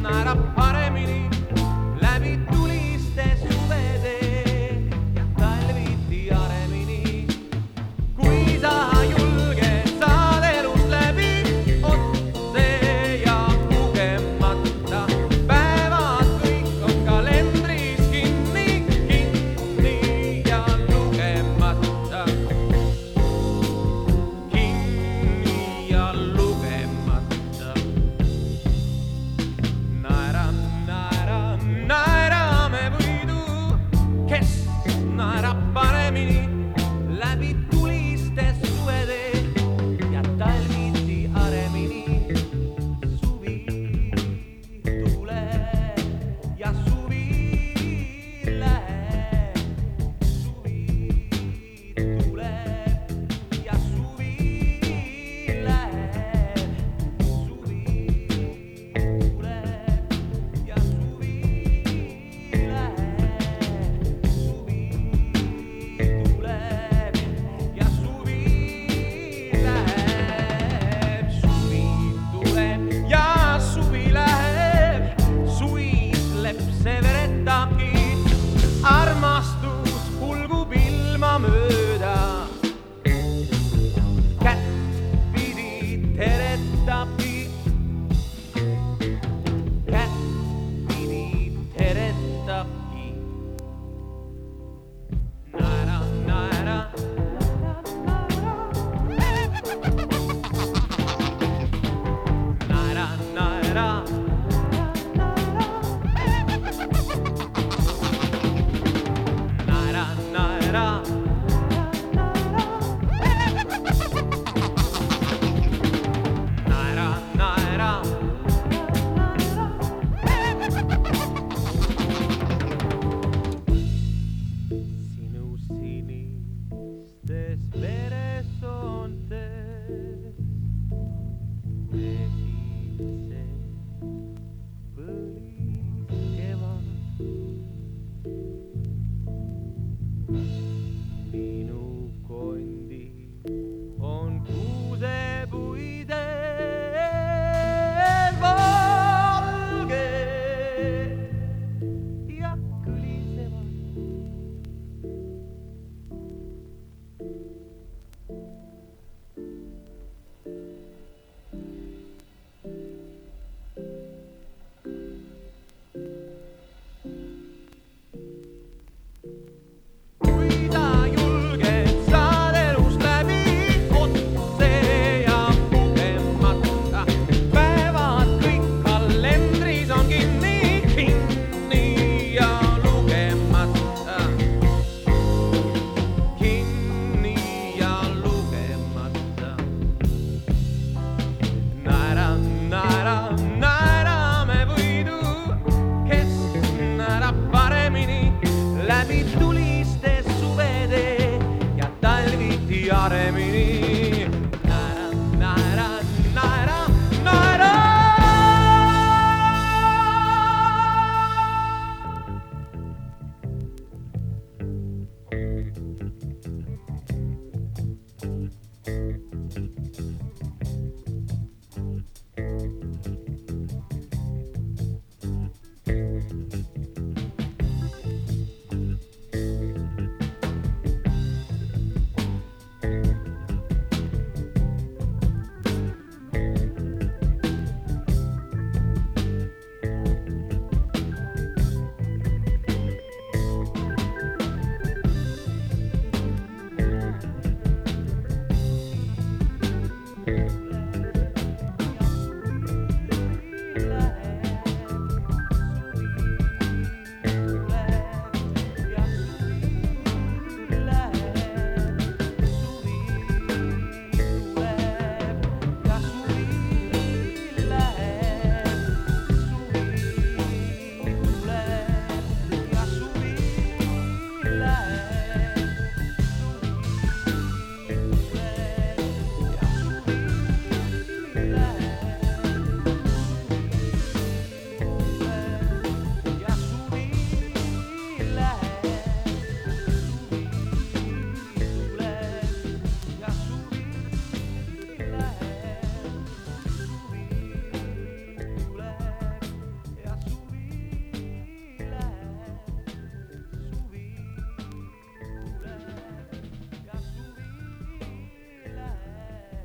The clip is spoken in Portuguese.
not.